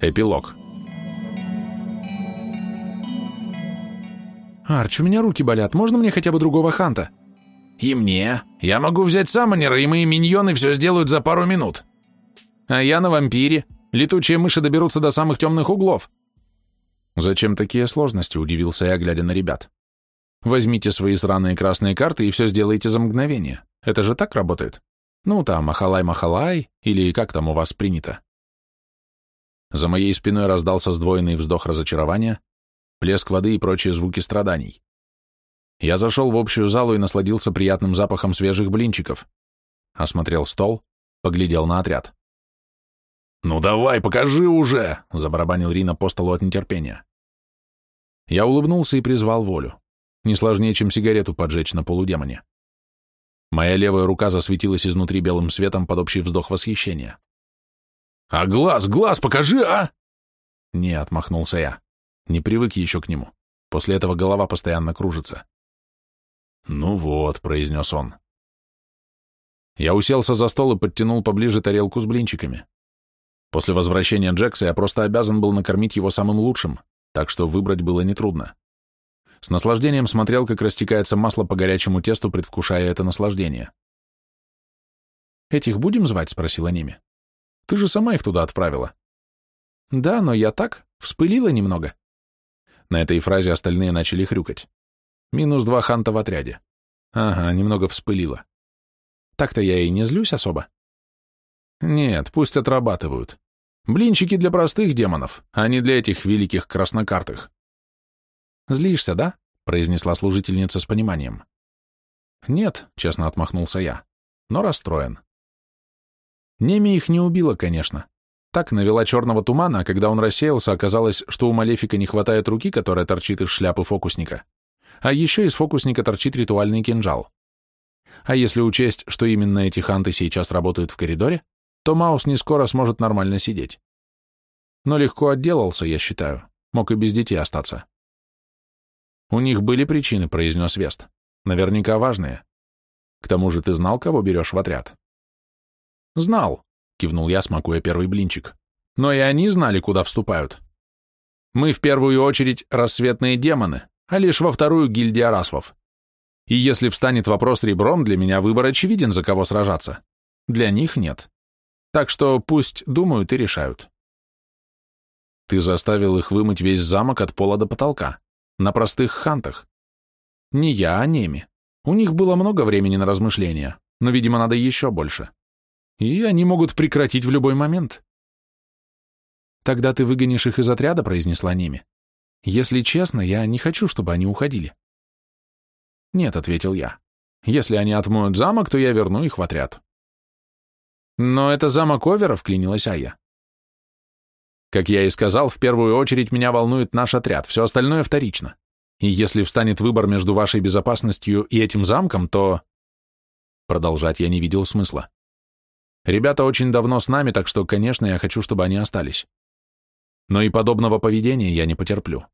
Эпилог. «Арч, у меня руки болят. Можно мне хотя бы другого ханта?» «И мне. Я могу взять саммонера, и мои миньоны все сделают за пару минут». «А я на вампире. Летучие мыши доберутся до самых темных углов». «Зачем такие сложности?» – удивился я, глядя на ребят. «Возьмите свои сраные красные карты и все сделайте за мгновение. Это же так работает? Ну, там, махалай-махалай, или как там у вас принято?» За моей спиной раздался сдвоенный вздох разочарования, плеск воды и прочие звуки страданий. Я зашел в общую залу и насладился приятным запахом свежих блинчиков. Осмотрел стол, поглядел на отряд. «Ну давай, покажи уже!» — забарабанил Рина по столу от нетерпения. Я улыбнулся и призвал волю. Не сложнее, чем сигарету поджечь на полудемоне. Моя левая рука засветилась изнутри белым светом под общий вздох восхищения. «А глаз, глаз покажи, а!» «Не», — отмахнулся я. Не привык еще к нему. После этого голова постоянно кружится. «Ну вот», — произнес он. Я уселся за стол и подтянул поближе тарелку с блинчиками. После возвращения Джекса я просто обязан был накормить его самым лучшим, так что выбрать было нетрудно. С наслаждением смотрел, как растекается масло по горячему тесту, предвкушая это наслаждение. «Этих будем звать?» — спросила Ними. «Ты же сама их туда отправила». «Да, но я так, вспылила немного». На этой фразе остальные начали хрюкать. Минус два ханта в отряде. Ага, немного вспылила. Так-то я и не злюсь особо. Нет, пусть отрабатывают. Блинчики для простых демонов, а не для этих великих краснокартых. Злишься, да? произнесла служительница с пониманием. Нет, честно отмахнулся я, но расстроен. Неми их не убила, конечно. Так навела черного тумана, а когда он рассеялся, оказалось, что у Малефика не хватает руки, которая торчит из шляпы фокусника. А еще из фокусника торчит ритуальный кинжал. А если учесть, что именно эти ханты сейчас работают в коридоре, то Маус не скоро сможет нормально сидеть. Но легко отделался, я считаю. Мог и без детей остаться. У них были причины, произнес Вест. Наверняка важные. К тому же ты знал, кого берешь в отряд? Знал, кивнул я, смакуя первый блинчик. Но и они знали, куда вступают. Мы в первую очередь рассветные демоны, а лишь во вторую гильдия расвов. И если встанет вопрос ребром, для меня выбор очевиден, за кого сражаться. Для них нет. Так что пусть думают и решают. Ты заставил их вымыть весь замок от пола до потолка. На простых хантах. Не я, а Неми. У них было много времени на размышления, но, видимо, надо еще больше. И они могут прекратить в любой момент. Тогда ты выгонишь их из отряда, произнесла Неми. Если честно, я не хочу, чтобы они уходили. Нет, ответил я. Если они отмоют замок, то я верну их в отряд. Но это замок Оверов, клянилась Ая. Как я и сказал, в первую очередь меня волнует наш отряд, все остальное вторично. И если встанет выбор между вашей безопасностью и этим замком, то... Продолжать я не видел смысла. Ребята очень давно с нами, так что, конечно, я хочу, чтобы они остались. Но и подобного поведения я не потерплю.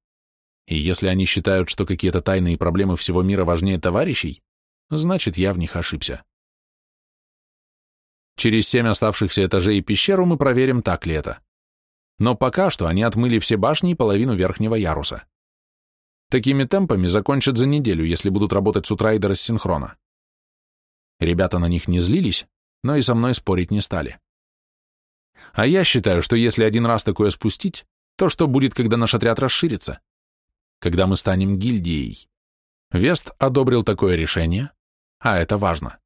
И если они считают, что какие-то тайные проблемы всего мира важнее товарищей, значит, я в них ошибся. Через семь оставшихся этажей и пещеру мы проверим, так ли это. Но пока что они отмыли все башни и половину верхнего яруса. Такими темпами закончат за неделю, если будут работать с утра и до рассинхрона. Ребята на них не злились, но и со мной спорить не стали. А я считаю, что если один раз такое спустить, то что будет, когда наш отряд расширится? Когда мы станем гильдией? Вест одобрил такое решение, а это важно.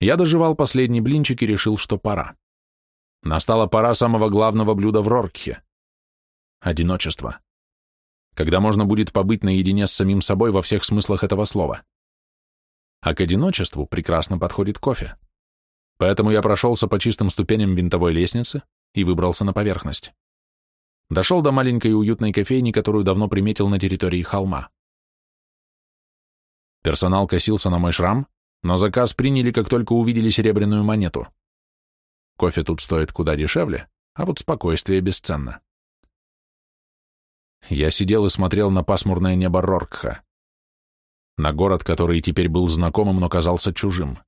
Я доживал последний блинчик и решил, что пора. Настала пора самого главного блюда в Роркхе — одиночество. Когда можно будет побыть наедине с самим собой во всех смыслах этого слова. А к одиночеству прекрасно подходит кофе. Поэтому я прошелся по чистым ступеням винтовой лестницы и выбрался на поверхность. Дошел до маленькой уютной кофейни, которую давно приметил на территории холма. Персонал косился на мой шрам, но заказ приняли, как только увидели серебряную монету. Кофе тут стоит куда дешевле, а вот спокойствие бесценно. Я сидел и смотрел на пасмурное небо Роркха, на город, который теперь был знакомым, но казался чужим.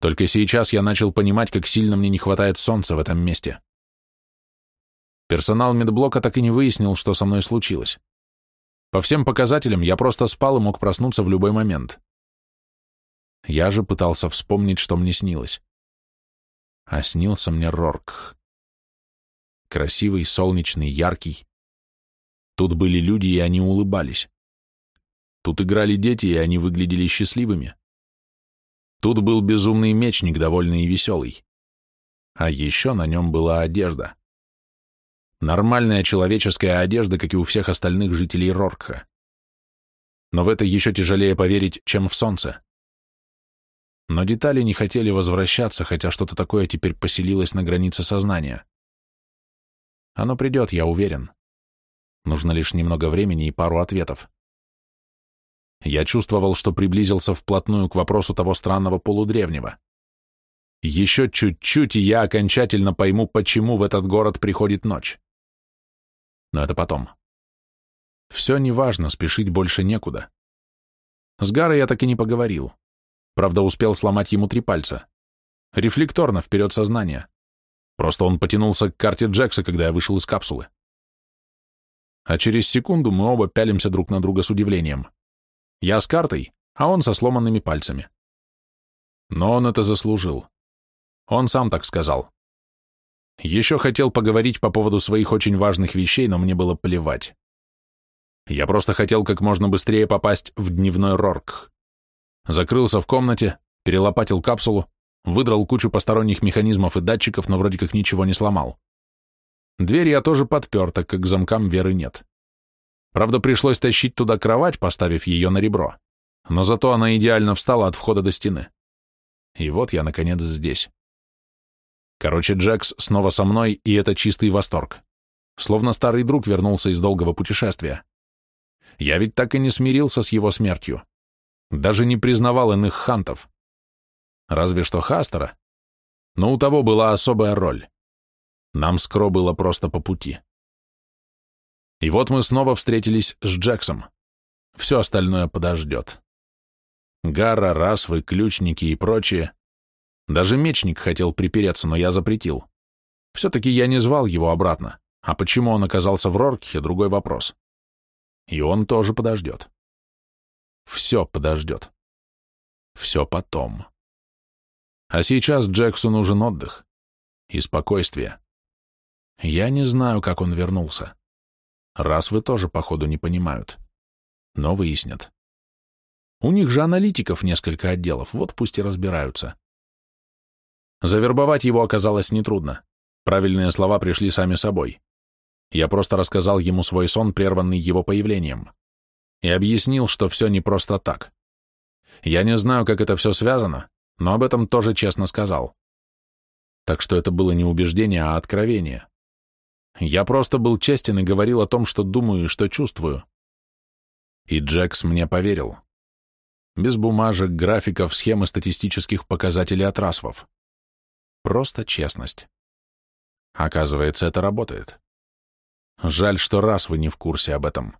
Только сейчас я начал понимать, как сильно мне не хватает солнца в этом месте. Персонал медблока так и не выяснил, что со мной случилось. По всем показателям я просто спал и мог проснуться в любой момент. Я же пытался вспомнить, что мне снилось. А снился мне Рорк. Красивый, солнечный, яркий. Тут были люди, и они улыбались. Тут играли дети, и они выглядели счастливыми. Тут был безумный мечник, довольный и веселый. А еще на нем была одежда. Нормальная человеческая одежда, как и у всех остальных жителей Роркха. Но в это еще тяжелее поверить, чем в солнце. Но детали не хотели возвращаться, хотя что-то такое теперь поселилось на границе сознания. Оно придет, я уверен. Нужно лишь немного времени и пару ответов. Я чувствовал, что приблизился вплотную к вопросу того странного полудревнего. Еще чуть-чуть, и я окончательно пойму, почему в этот город приходит ночь. Но это потом. Все неважно, спешить больше некуда. С Гарой я так и не поговорил. Правда, успел сломать ему три пальца. Рефлекторно, вперед сознания. Просто он потянулся к карте Джекса, когда я вышел из капсулы. А через секунду мы оба пялимся друг на друга с удивлением. Я с картой, а он со сломанными пальцами. Но он это заслужил. Он сам так сказал. Еще хотел поговорить по поводу своих очень важных вещей, но мне было плевать. Я просто хотел как можно быстрее попасть в дневной Рорк. Закрылся в комнате, перелопатил капсулу, выдрал кучу посторонних механизмов и датчиков, но вроде как ничего не сломал. Дверь я тоже подпер, так как замкам веры нет. Правда, пришлось тащить туда кровать, поставив ее на ребро, но зато она идеально встала от входа до стены. И вот я, наконец, здесь. Короче, Джекс снова со мной, и это чистый восторг. Словно старый друг вернулся из долгого путешествия. Я ведь так и не смирился с его смертью. Даже не признавал иных хантов. Разве что Хастера. Но у того была особая роль. Нам с Кро было просто по пути. И вот мы снова встретились с Джексом. Все остальное подождет. Гара, расвы, ключники и прочее. Даже мечник хотел припереться, но я запретил. Все-таки я не звал его обратно, а почему он оказался в Роркхе – другой вопрос. И он тоже подождет. Все подождет. Все потом. А сейчас Джексу нужен отдых и спокойствие. Я не знаю, как он вернулся. Раз вы тоже, походу, не понимают. Но выяснят. У них же аналитиков несколько отделов, вот пусть и разбираются. Завербовать его оказалось нетрудно. Правильные слова пришли сами собой. Я просто рассказал ему свой сон, прерванный его появлением. И объяснил, что все не просто так. Я не знаю, как это все связано, но об этом тоже честно сказал. Так что это было не убеждение, а откровение. Я просто был честен и говорил о том, что думаю и что чувствую. И Джекс мне поверил. Без бумажек, графиков, схем статистических показателей от расвов. Просто честность. Оказывается, это работает. Жаль, что раз вы не в курсе об этом.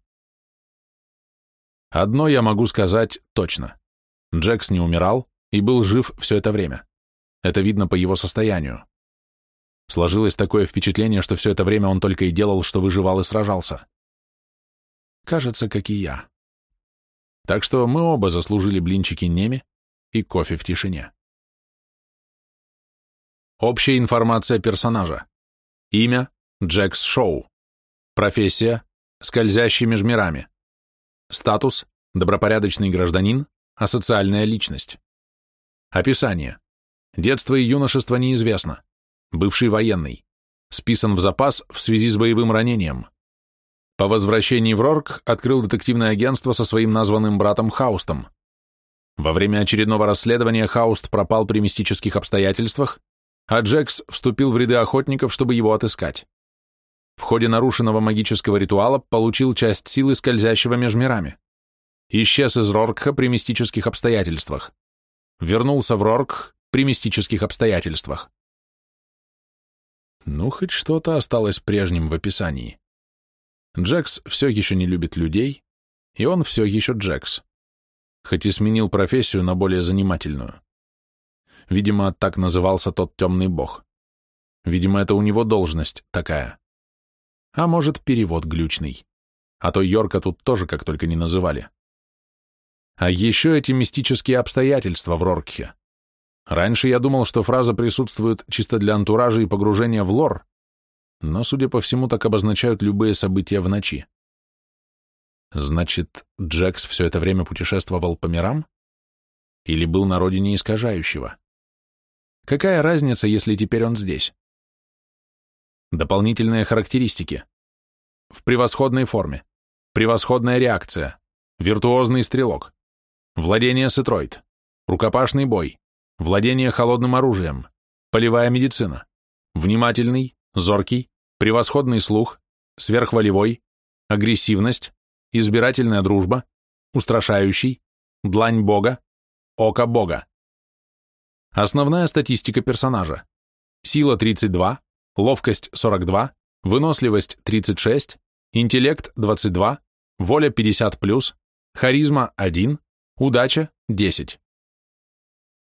Одно я могу сказать точно. Джекс не умирал и был жив все это время. Это видно по его состоянию. Сложилось такое впечатление, что все это время он только и делал, что выживал и сражался. Кажется, как и я. Так что мы оба заслужили блинчики Неми и кофе в тишине. Общая информация персонажа. Имя – Джекс Шоу. Профессия – скользящий между мирами. Статус – добропорядочный гражданин, асоциальная личность. Описание. Детство и юношество неизвестно. Бывший военный. Списан в запас в связи с боевым ранением. По возвращении в Рорк открыл детективное агентство со своим названным братом Хаустом. Во время очередного расследования Хауст пропал при мистических обстоятельствах, а Джекс вступил в ряды охотников, чтобы его отыскать. В ходе нарушенного магического ритуала получил часть силы скользящего между мирами. Исчез из Роркха при мистических обстоятельствах. Вернулся в Рорк при мистических обстоятельствах. Ну, хоть что-то осталось прежним в описании. Джекс все еще не любит людей, и он все еще Джекс, хоть и сменил профессию на более занимательную. Видимо, так назывался тот темный бог. Видимо, это у него должность такая. А может, перевод глючный. А то Йорка тут тоже как только не называли. А еще эти мистические обстоятельства в Роркхе. Раньше я думал, что фраза присутствует чисто для антуража и погружения в лор, но, судя по всему, так обозначают любые события в ночи. Значит, Джекс все это время путешествовал по мирам? Или был на родине искажающего? Какая разница, если теперь он здесь? Дополнительные характеристики. В превосходной форме. Превосходная реакция. Виртуозный стрелок. Владение сетроид. Рукопашный бой. Владение холодным оружием. Полевая медицина. Внимательный, зоркий, превосходный слух, сверхволевой, агрессивность, избирательная дружба, устрашающий, длань бога, око бога. Основная статистика персонажа. Сила 32, ловкость 42, выносливость 36, интеллект 22, воля 50+, харизма 1, удача 10.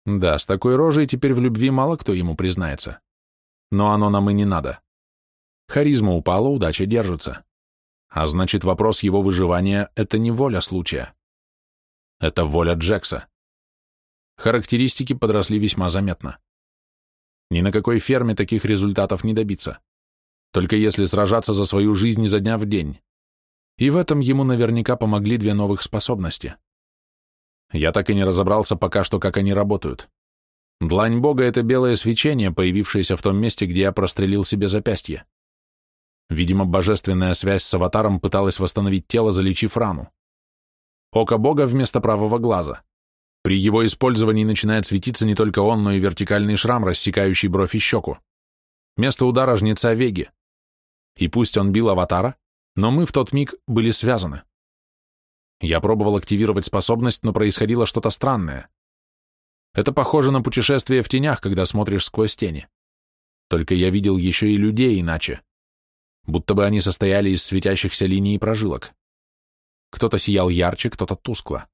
Да, с такой рожей теперь в любви мало кто ему признается. Но оно нам и не надо. Харизма упала, удача держится. А значит, вопрос его выживания — это не воля случая. Это воля Джекса. Характеристики подросли весьма заметно. Ни на какой ферме таких результатов не добиться. Только если сражаться за свою жизнь изо дня в день. И в этом ему наверняка помогли две новых способности. Я так и не разобрался пока что, как они работают. Длань Бога — это белое свечение, появившееся в том месте, где я прострелил себе запястье. Видимо, божественная связь с аватаром пыталась восстановить тело, залечив рану. Око Бога вместо правого глаза. При его использовании начинает светиться не только он, но и вертикальный шрам, рассекающий бровь и щеку. Место удара жнеца Веги. И пусть он бил аватара, но мы в тот миг были связаны. Я пробовал активировать способность, но происходило что-то странное. Это похоже на путешествие в тенях, когда смотришь сквозь тени. Только я видел еще и людей иначе. Будто бы они состояли из светящихся линий и прожилок. Кто-то сиял ярче, кто-то тускло.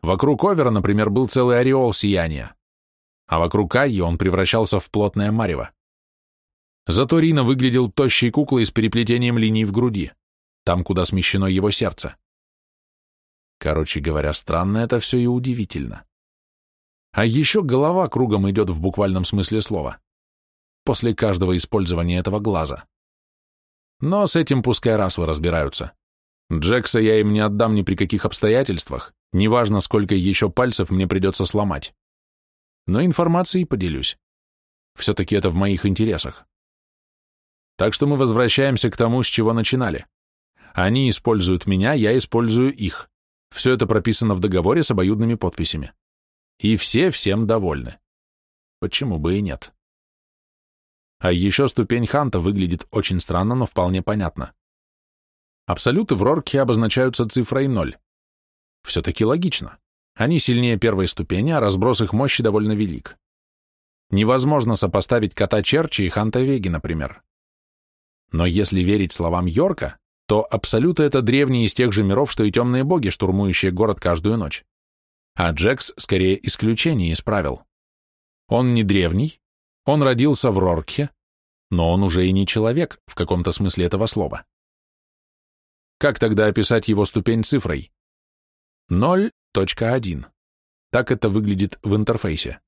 Вокруг Овера, например, был целый ореол сияния, а вокруг Айи он превращался в плотное марево. Зато Рина выглядел тощей куклой с переплетением линий в груди, там, куда смещено его сердце. Короче говоря, странно это все и удивительно. А еще голова кругом идет в буквальном смысле слова. После каждого использования этого глаза. Но с этим пускай раз вы разбираются. Джекса я им не отдам ни при каких обстоятельствах, неважно, сколько еще пальцев мне придется сломать. Но информацией поделюсь. Все-таки это в моих интересах. Так что мы возвращаемся к тому, с чего начинали. Они используют меня, я использую их. Все это прописано в договоре с обоюдными подписями. И все всем довольны. Почему бы и нет? А еще ступень Ханта выглядит очень странно, но вполне понятно. Абсолюты в Рорке обозначаются цифрой 0. Все-таки логично. Они сильнее первой ступени, а разброс их мощи довольно велик. Невозможно сопоставить кота Черчи и Ханта Веги, например. Но если верить словам Йорка, то абсолюты — это древние из тех же миров, что и темные боги, штурмующие город каждую ночь. А Джекс скорее исключение из правил. Он не древний, он родился в Роркхе, но он уже и не человек в каком-то смысле этого слова. Как тогда описать его ступень цифрой? 0.1. Так это выглядит в интерфейсе.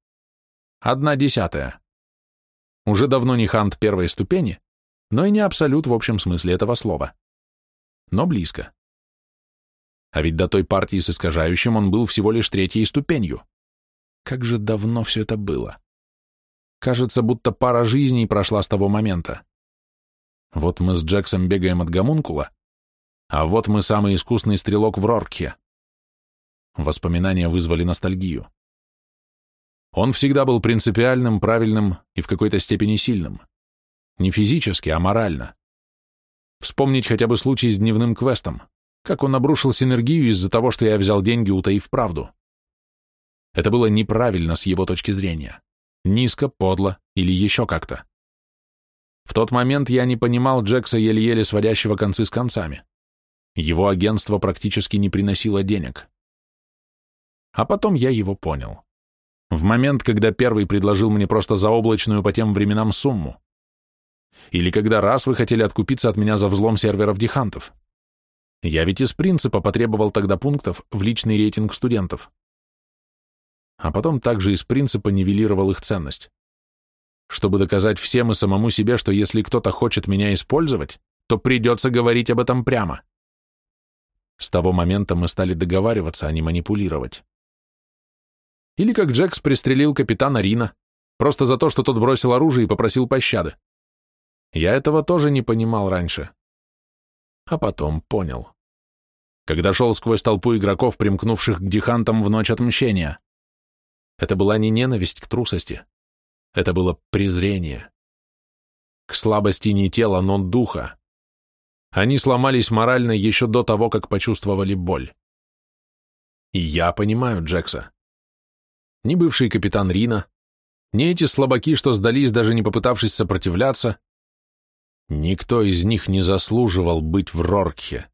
Одна десятая. Уже давно не хант первой ступени, но и не абсолют в общем смысле этого слова. Но близко. А ведь до той партии с искажающим он был всего лишь третьей ступенью. Как же давно все это было. Кажется, будто пара жизней прошла с того момента. Вот мы с Джексом бегаем от гомункула, а вот мы самый искусный стрелок в Рорке. Воспоминания вызвали ностальгию. Он всегда был принципиальным, правильным и в какой-то степени сильным. Не физически, а морально. Вспомнить хотя бы случай с дневным квестом, как он обрушил синергию из-за того, что я взял деньги, утаив правду. Это было неправильно с его точки зрения. Низко, подло или еще как-то. В тот момент я не понимал Джекса еле-еле сводящего концы с концами. Его агентство практически не приносило денег. А потом я его понял. В момент, когда первый предложил мне просто заоблачную по тем временам сумму. Или когда раз вы хотели откупиться от меня за взлом серверов дихантов? Я ведь из принципа потребовал тогда пунктов в личный рейтинг студентов. А потом также из принципа нивелировал их ценность. Чтобы доказать всем и самому себе, что если кто-то хочет меня использовать, то придется говорить об этом прямо. С того момента мы стали договариваться, а не манипулировать. Или как Джекс пристрелил капитана Рина, просто за то, что тот бросил оружие и попросил пощады. Я этого тоже не понимал раньше а потом понял. Когда шел сквозь толпу игроков, примкнувших к дихантам в ночь отмщения. Это была не ненависть к трусости, это было презрение. К слабости не тела, но духа. Они сломались морально еще до того, как почувствовали боль. И я понимаю Джекса. Ни бывший капитан Рина, ни эти слабаки, что сдались, даже не попытавшись сопротивляться, Никто из них не заслуживал быть в Роркхе.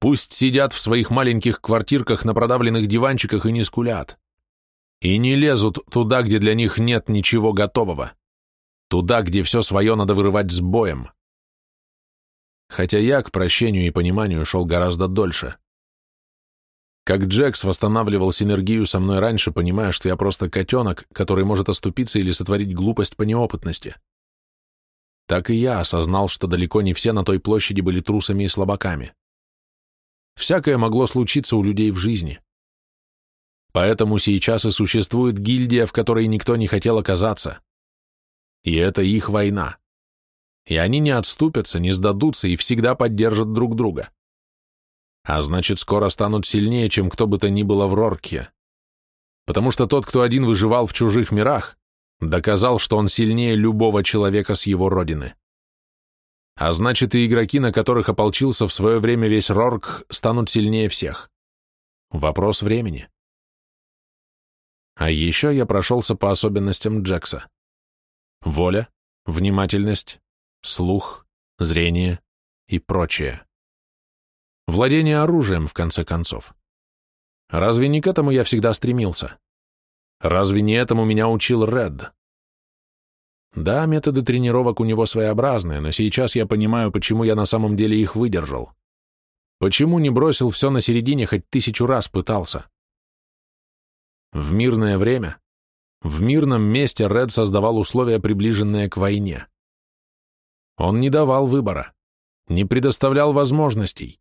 Пусть сидят в своих маленьких квартирках на продавленных диванчиках и не скулят. И не лезут туда, где для них нет ничего готового. Туда, где все свое надо вырывать с боем. Хотя я к прощению и пониманию шел гораздо дольше. Как Джекс восстанавливал синергию со мной раньше, понимая, что я просто котенок, который может оступиться или сотворить глупость по неопытности так и я осознал, что далеко не все на той площади были трусами и слабаками. Всякое могло случиться у людей в жизни. Поэтому сейчас и существует гильдия, в которой никто не хотел оказаться. И это их война. И они не отступятся, не сдадутся и всегда поддержат друг друга. А значит, скоро станут сильнее, чем кто бы то ни было в Рорке. Потому что тот, кто один выживал в чужих мирах, Доказал, что он сильнее любого человека с его родины. А значит, и игроки, на которых ополчился в свое время весь Рорк, станут сильнее всех. Вопрос времени. А еще я прошелся по особенностям Джекса. Воля, внимательность, слух, зрение и прочее. Владение оружием, в конце концов. Разве не к этому я всегда стремился? Разве не этому меня учил Ред? Да, методы тренировок у него своеобразные, но сейчас я понимаю, почему я на самом деле их выдержал. Почему не бросил все на середине, хоть тысячу раз пытался? В мирное время, в мирном месте Ред создавал условия, приближенные к войне. Он не давал выбора, не предоставлял возможностей,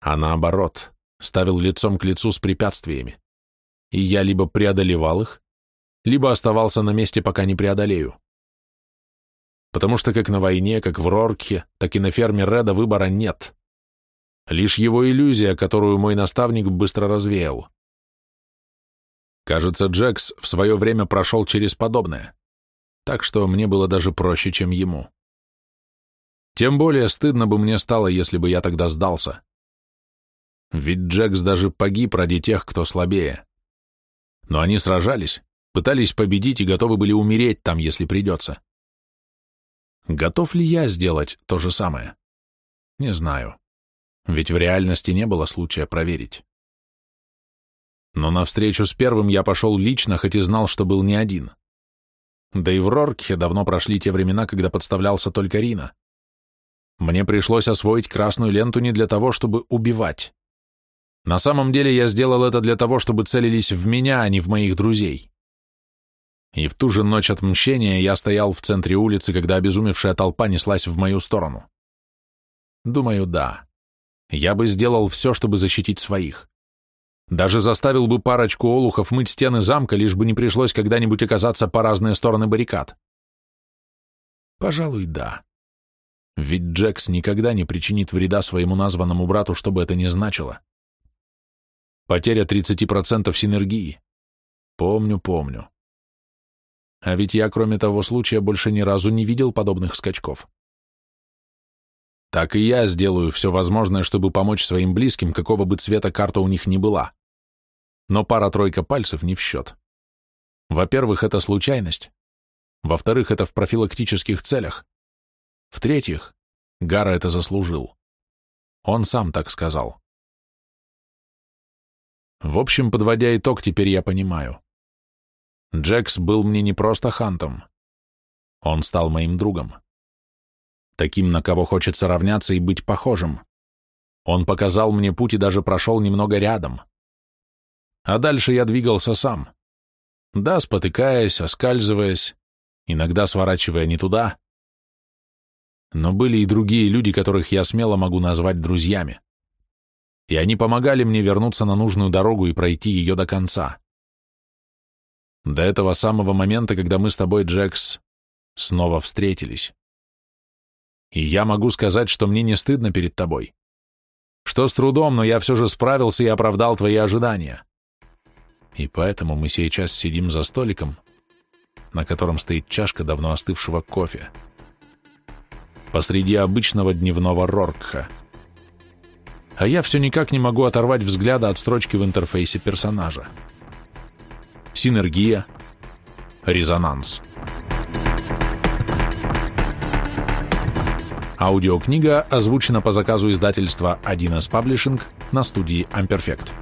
а наоборот, ставил лицом к лицу с препятствиями и я либо преодолевал их, либо оставался на месте, пока не преодолею. Потому что как на войне, как в Роркхе, так и на ферме Реда выбора нет. Лишь его иллюзия, которую мой наставник быстро развеял. Кажется, Джекс в свое время прошел через подобное, так что мне было даже проще, чем ему. Тем более стыдно бы мне стало, если бы я тогда сдался. Ведь Джекс даже погиб ради тех, кто слабее. Но они сражались, пытались победить и готовы были умереть там, если придется. Готов ли я сделать то же самое? Не знаю. Ведь в реальности не было случая проверить. Но навстречу с первым я пошел лично, хоть и знал, что был не один. Да и в Роркхе давно прошли те времена, когда подставлялся только Рина. Мне пришлось освоить красную ленту не для того, чтобы убивать. На самом деле я сделал это для того, чтобы целились в меня, а не в моих друзей. И в ту же ночь отмщения я стоял в центре улицы, когда обезумевшая толпа неслась в мою сторону. Думаю, да. Я бы сделал все, чтобы защитить своих. Даже заставил бы парочку олухов мыть стены замка, лишь бы не пришлось когда-нибудь оказаться по разные стороны баррикад. Пожалуй, да. Ведь Джекс никогда не причинит вреда своему названному брату, что бы это ни значило. Потеря 30% синергии. Помню, помню. А ведь я, кроме того случая, больше ни разу не видел подобных скачков. Так и я сделаю все возможное, чтобы помочь своим близким, какого бы цвета карта у них ни была. Но пара-тройка пальцев не в счет. Во-первых, это случайность. Во-вторых, это в профилактических целях. В-третьих, Гара это заслужил. Он сам так сказал. В общем, подводя итог, теперь я понимаю. Джекс был мне не просто хантом. Он стал моим другом. таким, на кого хочется равняться и быть похожим. Он показал мне путь и даже прошел немного рядом. А дальше я двигался сам. Да, спотыкаясь, оскальзываясь, иногда сворачивая не туда. Но были и другие люди, которых я смело могу назвать друзьями. И они помогали мне вернуться на нужную дорогу и пройти ее до конца. До этого самого момента, когда мы с тобой, Джекс, снова встретились. И я могу сказать, что мне не стыдно перед тобой. Что с трудом, но я все же справился и оправдал твои ожидания. И поэтому мы сейчас сидим за столиком, на котором стоит чашка давно остывшего кофе. Посреди обычного дневного Роркха. А я все никак не могу оторвать взгляда от строчки в интерфейсе персонажа. Синергия. Резонанс. Аудиокнига озвучена по заказу издательства 1С Publishing на студии Amperfect.